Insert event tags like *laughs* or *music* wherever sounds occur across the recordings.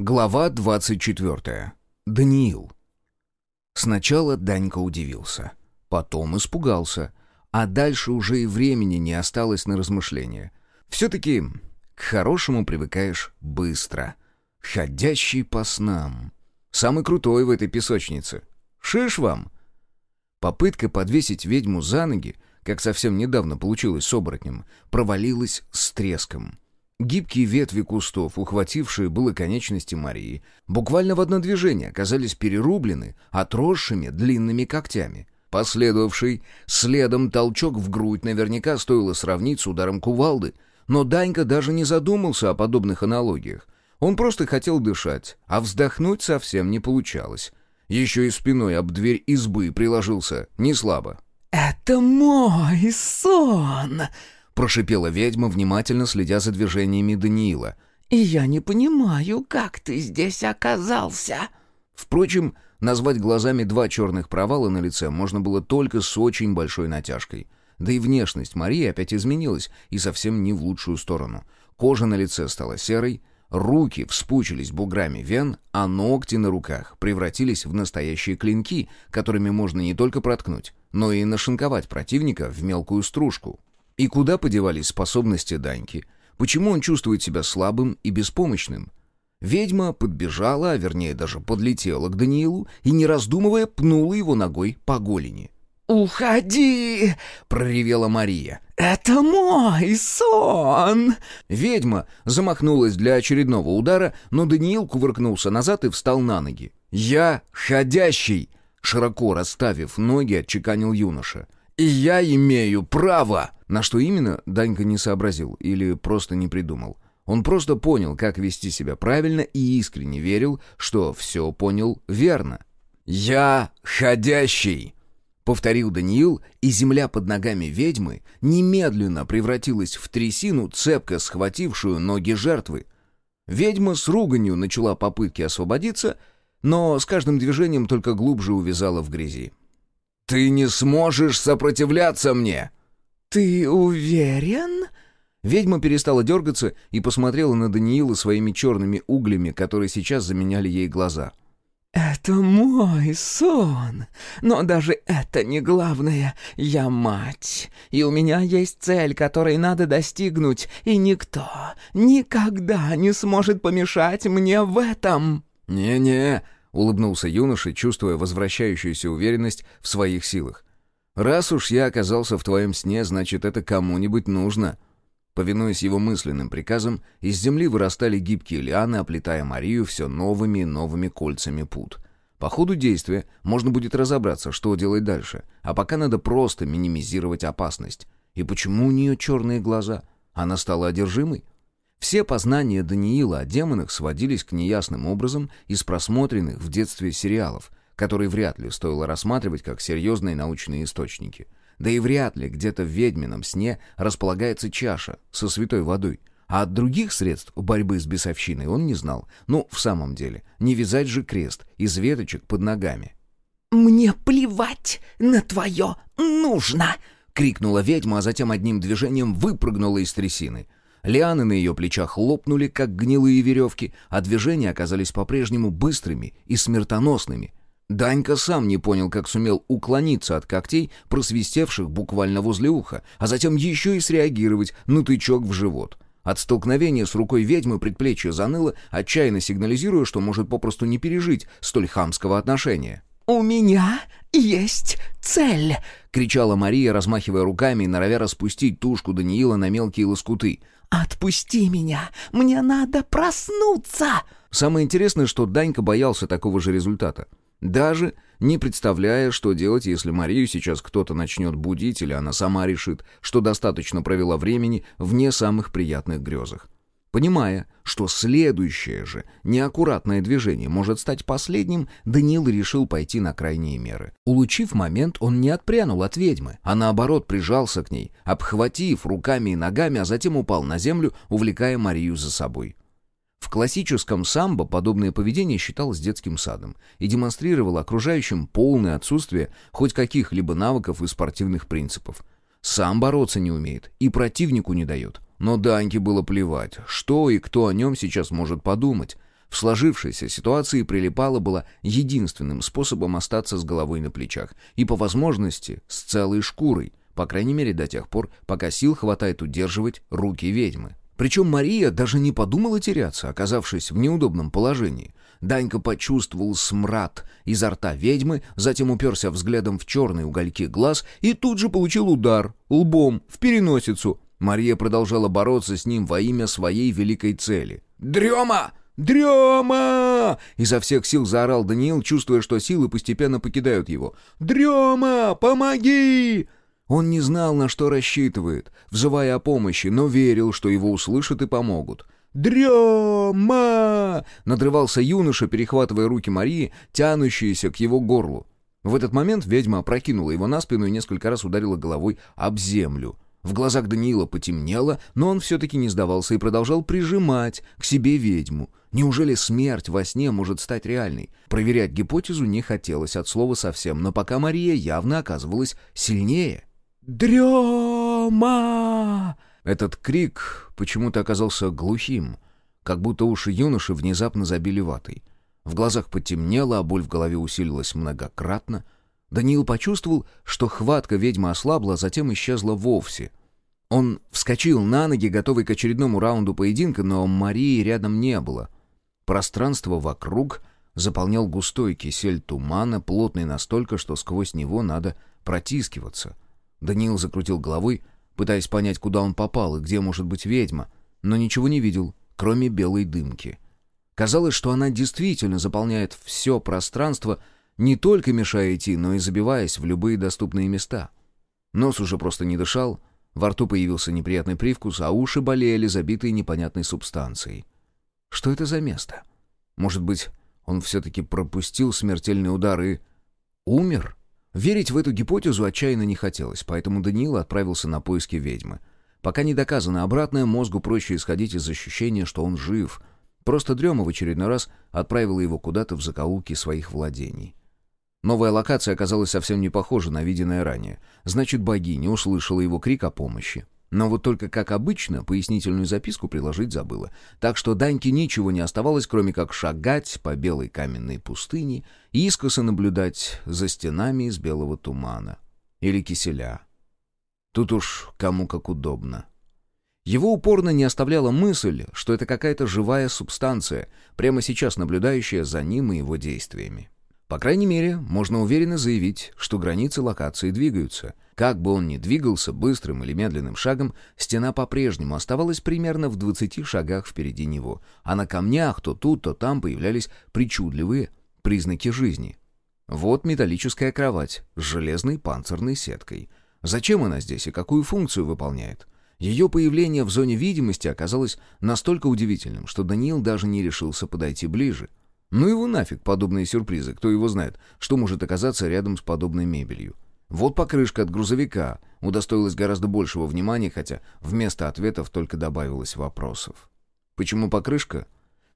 Глава 24. Даниил. Сначала Данька удивился, потом испугался, а дальше уже и времени не осталось на размышления. Все-таки к хорошему привыкаешь быстро. Ходящий по снам. Самый крутой в этой песочнице. Шиш вам! Попытка подвесить ведьму за ноги, как совсем недавно получилось с оборотнем, провалилась с треском — Гибкие ветви кустов, ухватившие было конечности Марии, буквально в одно движение оказались перерублены отросшими длинными когтями. Последовавший следом толчок в грудь наверняка стоило сравнить с ударом кувалды, но Данька даже не задумался о подобных аналогиях. Он просто хотел дышать, а вздохнуть совсем не получалось. Еще и спиной об дверь избы приложился, не слабо. «Это мой сон!» Прошипела ведьма, внимательно следя за движениями Даниила. «И я не понимаю, как ты здесь оказался?» Впрочем, назвать глазами два черных провала на лице можно было только с очень большой натяжкой. Да и внешность Марии опять изменилась, и совсем не в лучшую сторону. Кожа на лице стала серой, руки вспучились буграми вен, а ногти на руках превратились в настоящие клинки, которыми можно не только проткнуть, но и нашинковать противника в мелкую стружку. И куда подевались способности Даньки? Почему он чувствует себя слабым и беспомощным? Ведьма подбежала, а вернее даже подлетела к Даниилу и, не раздумывая, пнула его ногой по голени. «Уходи!» — проревела Мария. «Это мой сон!» Ведьма замахнулась для очередного удара, но Даниил кувыркнулся назад и встал на ноги. «Я ходящий!» — широко расставив ноги, отчеканил юноша. «И я имею право!» На что именно, Данька не сообразил или просто не придумал. Он просто понял, как вести себя правильно и искренне верил, что все понял верно. «Я ходящий!» Повторил Даниил, и земля под ногами ведьмы немедленно превратилась в трясину, цепко схватившую ноги жертвы. Ведьма с руганью начала попытки освободиться, но с каждым движением только глубже увязала в грязи. «Ты не сможешь сопротивляться мне!» «Ты уверен?» Ведьма перестала дергаться и посмотрела на Даниила своими черными углями, которые сейчас заменяли ей глаза. «Это мой сон, но даже это не главное. Я мать, и у меня есть цель, которой надо достигнуть, и никто никогда не сможет помешать мне в этом». «Не-не», — улыбнулся юноша, чувствуя возвращающуюся уверенность в своих силах. «Раз уж я оказался в твоем сне, значит, это кому-нибудь нужно». Повинуясь его мысленным приказам, из земли вырастали гибкие лианы, оплетая Марию все новыми и новыми кольцами пут. По ходу действия можно будет разобраться, что делать дальше, а пока надо просто минимизировать опасность. И почему у нее черные глаза? Она стала одержимой? Все познания Даниила о демонах сводились к неясным образом из просмотренных в детстве сериалов, которые вряд ли стоило рассматривать как серьезные научные источники. Да и вряд ли где-то в ведьмином сне располагается чаша со святой водой. А от других средств борьбы с бесовщиной он не знал. Ну, в самом деле, не вязать же крест из веточек под ногами. «Мне плевать на твое нужно!» — крикнула ведьма, а затем одним движением выпрыгнула из трясины. Лианы на ее плечах лопнули, как гнилые веревки, а движения оказались по-прежнему быстрыми и смертоносными. Данька сам не понял, как сумел уклониться от когтей, просвистевших буквально возле уха, а затем еще и среагировать на тычок в живот. От столкновения с рукой ведьмы предплечье заныло, отчаянно сигнализируя, что может попросту не пережить столь хамского отношения. «У меня есть цель!» — кричала Мария, размахивая руками и норовя распустить тушку Даниила на мелкие лоскуты. «Отпусти меня! Мне надо проснуться!» Самое интересное, что Данька боялся такого же результата. Даже не представляя, что делать, если Марию сейчас кто-то начнет будить, или она сама решит, что достаточно провела времени в не самых приятных грезах. Понимая, что следующее же неаккуратное движение может стать последним, Даниил решил пойти на крайние меры. Улучив момент, он не отпрянул от ведьмы, а наоборот прижался к ней, обхватив руками и ногами, а затем упал на землю, увлекая Марию за собой. В классическом самбо подобное поведение считалось детским садом и демонстрировало окружающим полное отсутствие хоть каких-либо навыков и спортивных принципов. Сам бороться не умеет и противнику не дает. Но Даньке было плевать, что и кто о нем сейчас может подумать. В сложившейся ситуации прилипала была единственным способом остаться с головой на плечах и, по возможности, с целой шкурой, по крайней мере до тех пор, пока сил хватает удерживать руки ведьмы. Причем Мария даже не подумала теряться, оказавшись в неудобном положении. Данька почувствовал смрад изо рта ведьмы, затем уперся взглядом в черные угольки глаз и тут же получил удар лбом в переносицу. Мария продолжала бороться с ним во имя своей великой цели. «Дрема! Дрема!» Изо всех сил заорал Даниил, чувствуя, что силы постепенно покидают его. «Дрема! Помоги!» Он не знал, на что рассчитывает, взывая о помощи, но верил, что его услышат и помогут. «Дрема!» — надрывался юноша, перехватывая руки Марии, тянущиеся к его горлу. В этот момент ведьма опрокинула его на спину и несколько раз ударила головой об землю. В глазах Даниила потемнело, но он все-таки не сдавался и продолжал прижимать к себе ведьму. Неужели смерть во сне может стать реальной? Проверять гипотезу не хотелось от слова совсем, но пока Мария явно оказывалась сильнее. «Дрема!» Этот крик почему-то оказался глухим, как будто уши юноши внезапно забили ватой. В глазах потемнело, а боль в голове усилилась многократно. Даниил почувствовал, что хватка ведьмы ослабла, а затем исчезла вовсе. Он вскочил на ноги, готовый к очередному раунду поединка, но Марии рядом не было. Пространство вокруг заполнял густой кисель тумана, плотный настолько, что сквозь него надо протискиваться. Даниил закрутил головой, пытаясь понять, куда он попал и где может быть ведьма, но ничего не видел, кроме белой дымки. Казалось, что она действительно заполняет все пространство, не только мешая идти, но и забиваясь в любые доступные места. Нос уже просто не дышал, во рту появился неприятный привкус, а уши болели, забитые непонятной субстанцией. Что это за место? Может быть, он все-таки пропустил смертельный удар и... умер? Верить в эту гипотезу отчаянно не хотелось, поэтому Даниил отправился на поиски ведьмы. Пока не доказано обратное, мозгу проще исходить из ощущения, что он жив. Просто дрема в очередной раз отправила его куда-то в закоулки своих владений. Новая локация оказалась совсем не похожа на виденное ранее. Значит, богиня услышала его крик о помощи. Но вот только, как обычно, пояснительную записку приложить забыла. Так что Даньке ничего не оставалось, кроме как шагать по белой каменной пустыне и искоса наблюдать за стенами из белого тумана. Или киселя. Тут уж кому как удобно. Его упорно не оставляла мысль, что это какая-то живая субстанция, прямо сейчас наблюдающая за ним и его действиями. По крайней мере, можно уверенно заявить, что границы локации двигаются. Как бы он ни двигался быстрым или медленным шагом, стена по-прежнему оставалась примерно в 20 шагах впереди него, а на камнях то тут, то там появлялись причудливые признаки жизни. Вот металлическая кровать с железной панцирной сеткой. Зачем она здесь и какую функцию выполняет? Ее появление в зоне видимости оказалось настолько удивительным, что Даниил даже не решился подойти ближе. Ну его нафиг, подобные сюрпризы, кто его знает, что может оказаться рядом с подобной мебелью. Вот покрышка от грузовика удостоилась гораздо большего внимания, хотя вместо ответов только добавилось вопросов. Почему покрышка?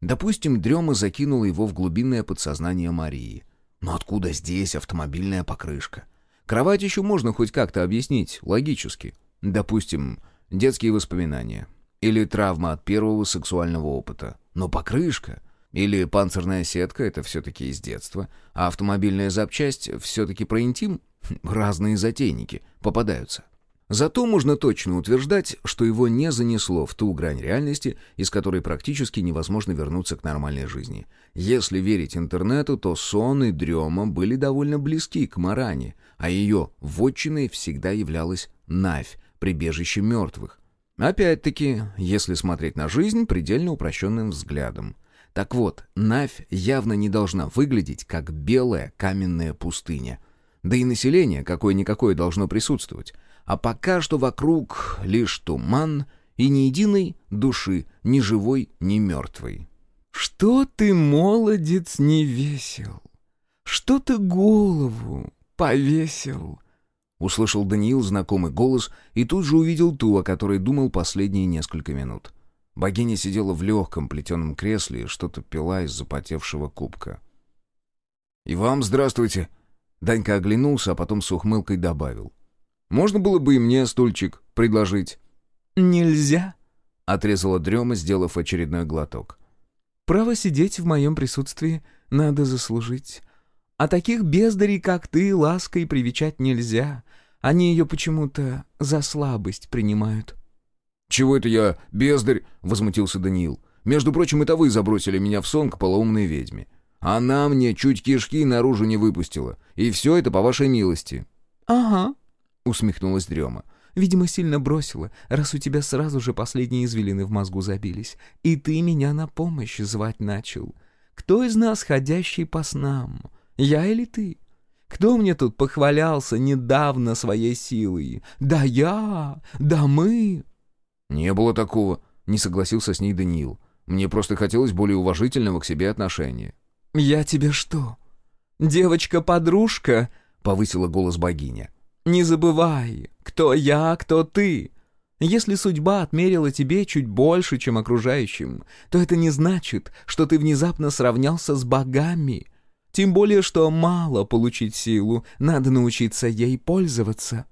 Допустим, дрема закинула его в глубинное подсознание Марии. Но откуда здесь автомобильная покрышка? Кровать еще можно хоть как-то объяснить, логически. Допустим, детские воспоминания. Или травма от первого сексуального опыта. Но покрышка... Или панцирная сетка — это все-таки из детства, а автомобильная запчасть все-таки про интим? *laughs* Разные затейники попадаются. Зато можно точно утверждать, что его не занесло в ту грань реальности, из которой практически невозможно вернуться к нормальной жизни. Если верить интернету, то сон и дрема были довольно близки к Маране, а ее вотчиной всегда являлась Навь, прибежище мертвых. Опять-таки, если смотреть на жизнь предельно упрощенным взглядом. Так вот, Навь явно не должна выглядеть как белая каменная пустыня. Да и население какое-никакое должно присутствовать. А пока что вокруг лишь туман и ни единой души, ни живой, ни мертвой. «Что ты, молодец, не весел? Что ты голову повесил?» Услышал Даниил знакомый голос и тут же увидел ту, о которой думал последние несколько минут. Богиня сидела в легком плетеном кресле и что-то пила из запотевшего кубка. «И вам здравствуйте!» Данька оглянулся, а потом с ухмылкой добавил. «Можно было бы и мне стульчик предложить?» «Нельзя!» — отрезала дрема, сделав очередной глоток. Право сидеть в моем присутствии надо заслужить. А таких бездарей, как ты, лаской привечать нельзя. Они ее почему-то за слабость принимают». «Чего это я, бездарь?» — возмутился Даниил. «Между прочим, это вы забросили меня в сон к полоумной ведьме. Она мне чуть кишки наружу не выпустила. И все это по вашей милости». «Ага», — усмехнулась Дрема. «Видимо, сильно бросила, раз у тебя сразу же последние извилины в мозгу забились. И ты меня на помощь звать начал. Кто из нас ходящий по снам? Я или ты? Кто мне тут похвалялся недавно своей силой? Да я, да мы». «Не было такого», — не согласился с ней Даниил. «Мне просто хотелось более уважительного к себе отношения». «Я тебе что, девочка-подружка?» — повысила голос богиня. «Не забывай, кто я, кто ты. Если судьба отмерила тебе чуть больше, чем окружающим, то это не значит, что ты внезапно сравнялся с богами. Тем более, что мало получить силу, надо научиться ей пользоваться».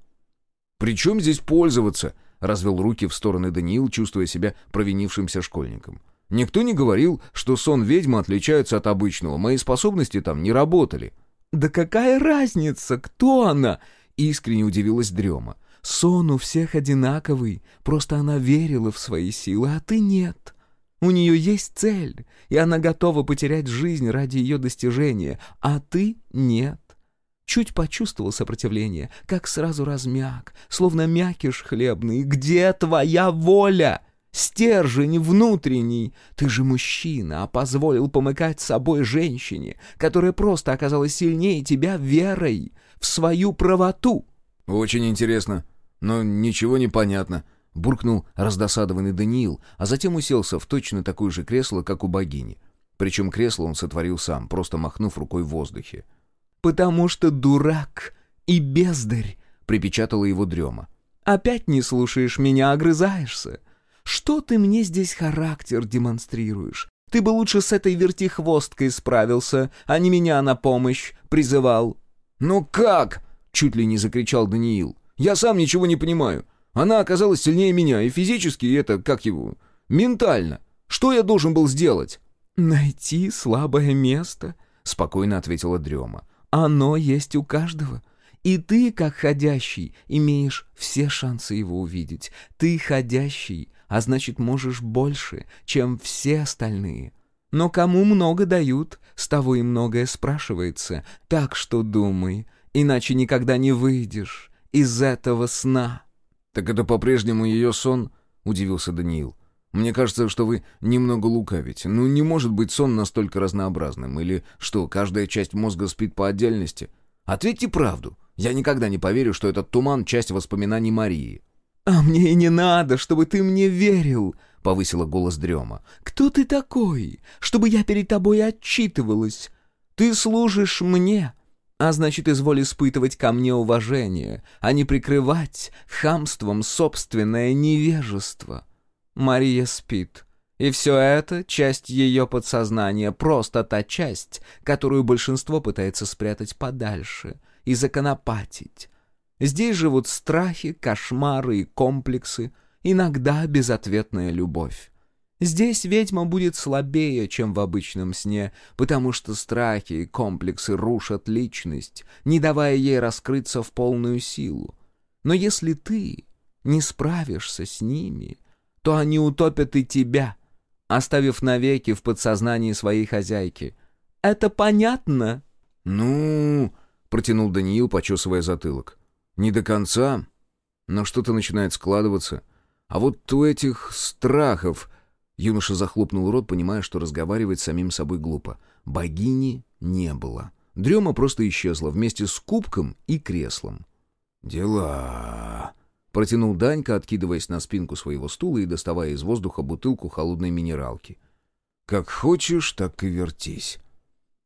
«При чем здесь пользоваться?» — развел руки в стороны Даниил, чувствуя себя провинившимся школьником. «Никто не говорил, что сон ведьмы отличается от обычного. Мои способности там не работали». «Да какая разница, кто она?» — искренне удивилась Дрема. «Сон у всех одинаковый, просто она верила в свои силы, а ты нет. У нее есть цель, и она готова потерять жизнь ради ее достижения, а ты нет. Чуть почувствовал сопротивление, как сразу размяк, словно мякиш хлебный. Где твоя воля?» Стержень внутренний. Ты же мужчина, а позволил помыкать собой женщине, которая просто оказалась сильнее тебя верой в свою правоту. Очень интересно, но ничего не понятно. Буркнул раздосадованный Даниил, а затем уселся в точно такое же кресло, как у богини. Причем кресло он сотворил сам, просто махнув рукой в воздухе. «Потому что дурак и бездарь», — припечатала его дрема. «Опять не слушаешь меня, огрызаешься. Что ты мне здесь характер демонстрируешь? Ты бы лучше с этой вертихвосткой справился, а не меня на помощь призывал». «Ну как?» — чуть ли не закричал Даниил. «Я сам ничего не понимаю. Она оказалась сильнее меня, и физически, и это, как его, ментально. Что я должен был сделать?» «Найти слабое место», — спокойно ответила Дрема. «Оно есть у каждого. И ты, как ходящий, имеешь все шансы его увидеть. Ты ходящий, а значит, можешь больше, чем все остальные. Но кому много дают, с того и многое спрашивается. Так что думай, иначе никогда не выйдешь из этого сна». «Так это по-прежнему ее сон?» — удивился Даниил. «Мне кажется, что вы немного лукавите. Ну, не может быть сон настолько разнообразным. Или что, каждая часть мозга спит по отдельности? Ответьте правду. Я никогда не поверю, что этот туман — часть воспоминаний Марии». «А мне и не надо, чтобы ты мне верил», — повысила голос Дрема. «Кто ты такой, чтобы я перед тобой отчитывалась? Ты служишь мне, а значит, изволь испытывать ко мне уважение, а не прикрывать хамством собственное невежество». Мария спит. И все это — часть ее подсознания, просто та часть, которую большинство пытается спрятать подальше и законопатить. Здесь живут страхи, кошмары и комплексы, иногда безответная любовь. Здесь ведьма будет слабее, чем в обычном сне, потому что страхи и комплексы рушат личность, не давая ей раскрыться в полную силу. Но если ты не справишься с ними, то они утопят и тебя, оставив навеки в подсознании своей хозяйки. Это понятно? — Ну, — протянул Даниил, почесывая затылок. Не до конца, но что-то начинает складываться. А вот у этих страхов... Юноша захлопнул рот, понимая, что разговаривать с самим собой глупо. Богини не было. Дрема просто исчезла вместе с кубком и креслом. «Дела...» — протянул Данька, откидываясь на спинку своего стула и доставая из воздуха бутылку холодной минералки. «Как хочешь, так и вертись.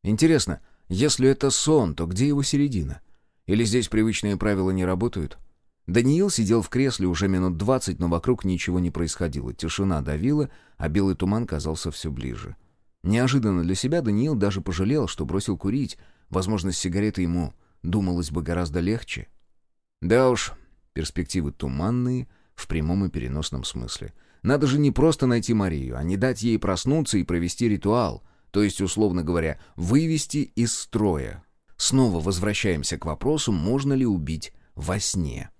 Интересно, если это сон, то где его середина? Или здесь привычные правила не работают? Даниил сидел в кресле уже минут двадцать, но вокруг ничего не происходило. Тишина давила, а белый туман казался все ближе. Неожиданно для себя Даниил даже пожалел, что бросил курить. Возможно, с сигаретой ему думалось бы гораздо легче. Да уж, перспективы туманные в прямом и переносном смысле. Надо же не просто найти Марию, а не дать ей проснуться и провести ритуал, то есть, условно говоря, вывести из строя. Снова возвращаемся к вопросу, можно ли убить во сне.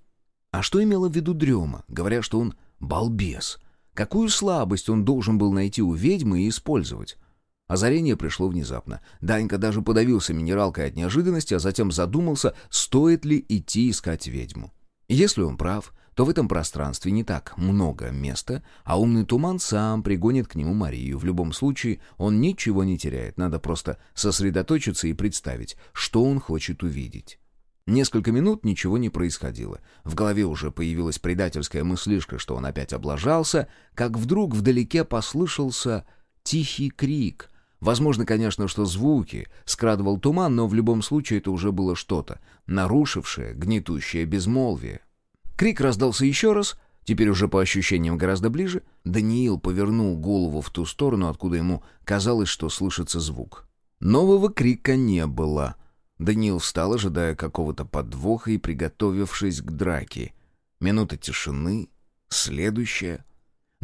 А что имела в виду Дрема, говоря, что он балбес? Какую слабость он должен был найти у ведьмы и использовать? Озарение пришло внезапно. Данька даже подавился минералкой от неожиданности, а затем задумался, стоит ли идти искать ведьму. Если он прав, то в этом пространстве не так много места, а умный туман сам пригонит к нему Марию. В любом случае, он ничего не теряет, надо просто сосредоточиться и представить, что он хочет увидеть. Несколько минут ничего не происходило. В голове уже появилась предательская мыслишка, что он опять облажался, как вдруг вдалеке послышался тихий крик. Возможно, конечно, что звуки скрадывал туман, но в любом случае это уже было что-то, нарушившее гнетущее безмолвие. Крик раздался еще раз, теперь уже по ощущениям гораздо ближе. Даниил повернул голову в ту сторону, откуда ему казалось, что слышится звук. Нового крика не было — Даниил встал, ожидая какого-то подвоха и приготовившись к драке. Минута тишины, следующая.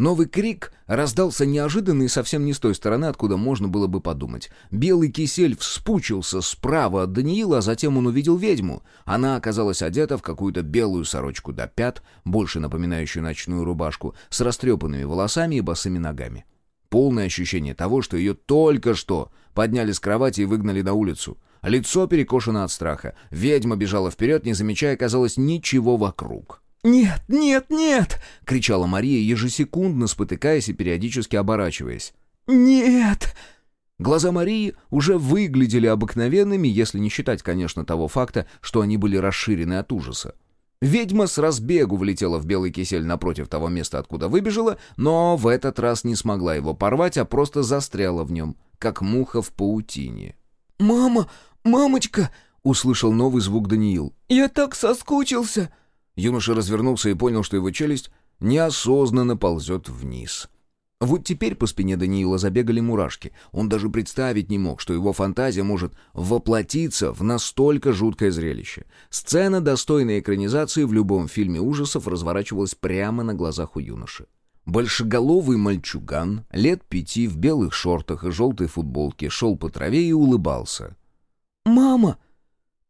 Новый крик раздался неожиданно и совсем не с той стороны, откуда можно было бы подумать. Белый кисель вспучился справа от Даниила, а затем он увидел ведьму. Она оказалась одета в какую-то белую сорочку до пят, больше напоминающую ночную рубашку, с растрепанными волосами и босыми ногами. Полное ощущение того, что ее только что подняли с кровати и выгнали на улицу — Лицо перекошено от страха. Ведьма бежала вперед, не замечая, казалось, ничего вокруг. «Нет, нет, нет!» — кричала Мария, ежесекундно спотыкаясь и периодически оборачиваясь. «Нет!» Глаза Марии уже выглядели обыкновенными, если не считать, конечно, того факта, что они были расширены от ужаса. Ведьма с разбегу влетела в белый кисель напротив того места, откуда выбежала, но в этот раз не смогла его порвать, а просто застряла в нем, как муха в паутине. «Мама! «Мамочка!» — услышал новый звук Даниил. «Я так соскучился!» Юноша развернулся и понял, что его челюсть неосознанно ползет вниз. Вот теперь по спине Даниила забегали мурашки. Он даже представить не мог, что его фантазия может воплотиться в настолько жуткое зрелище. Сцена, достойная экранизации в любом фильме ужасов, разворачивалась прямо на глазах у юноши. Большеголовый мальчуган, лет пяти, в белых шортах и желтой футболке, шел по траве и улыбался. «Мама,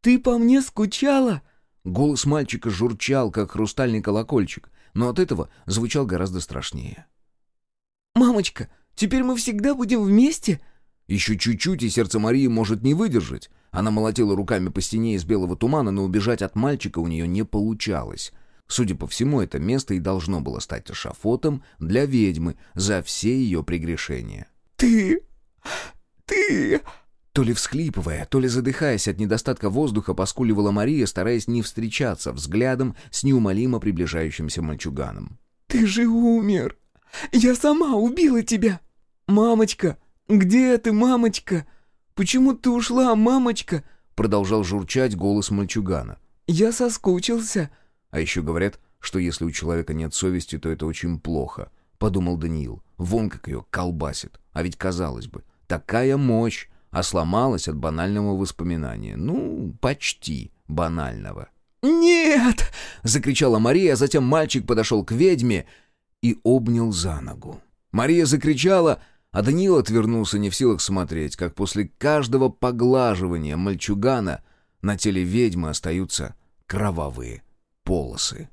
ты по мне скучала?» Голос мальчика журчал, как хрустальный колокольчик, но от этого звучал гораздо страшнее. «Мамочка, теперь мы всегда будем вместе?» Еще чуть-чуть, и сердце Марии может не выдержать. Она молотила руками по стене из белого тумана, но убежать от мальчика у нее не получалось. Судя по всему, это место и должно было стать эшафотом для ведьмы за все ее прегрешения. «Ты... ты...» То ли всхлипывая, то ли задыхаясь от недостатка воздуха, поскуливала Мария, стараясь не встречаться взглядом с неумолимо приближающимся мальчуганом. «Ты же умер! Я сама убила тебя! Мамочка! Где ты, мамочка? Почему ты ушла, мамочка?» Продолжал журчать голос мальчугана. «Я соскучился». А еще говорят, что если у человека нет совести, то это очень плохо, подумал Даниил. Вон как ее колбасит. А ведь, казалось бы, такая мощь, а сломалась от банального воспоминания. Ну, почти банального. «Нет!» — закричала Мария, а затем мальчик подошел к ведьме и обнял за ногу. Мария закричала, а Даниил отвернулся не в силах смотреть, как после каждого поглаживания мальчугана на теле ведьмы остаются кровавые полосы.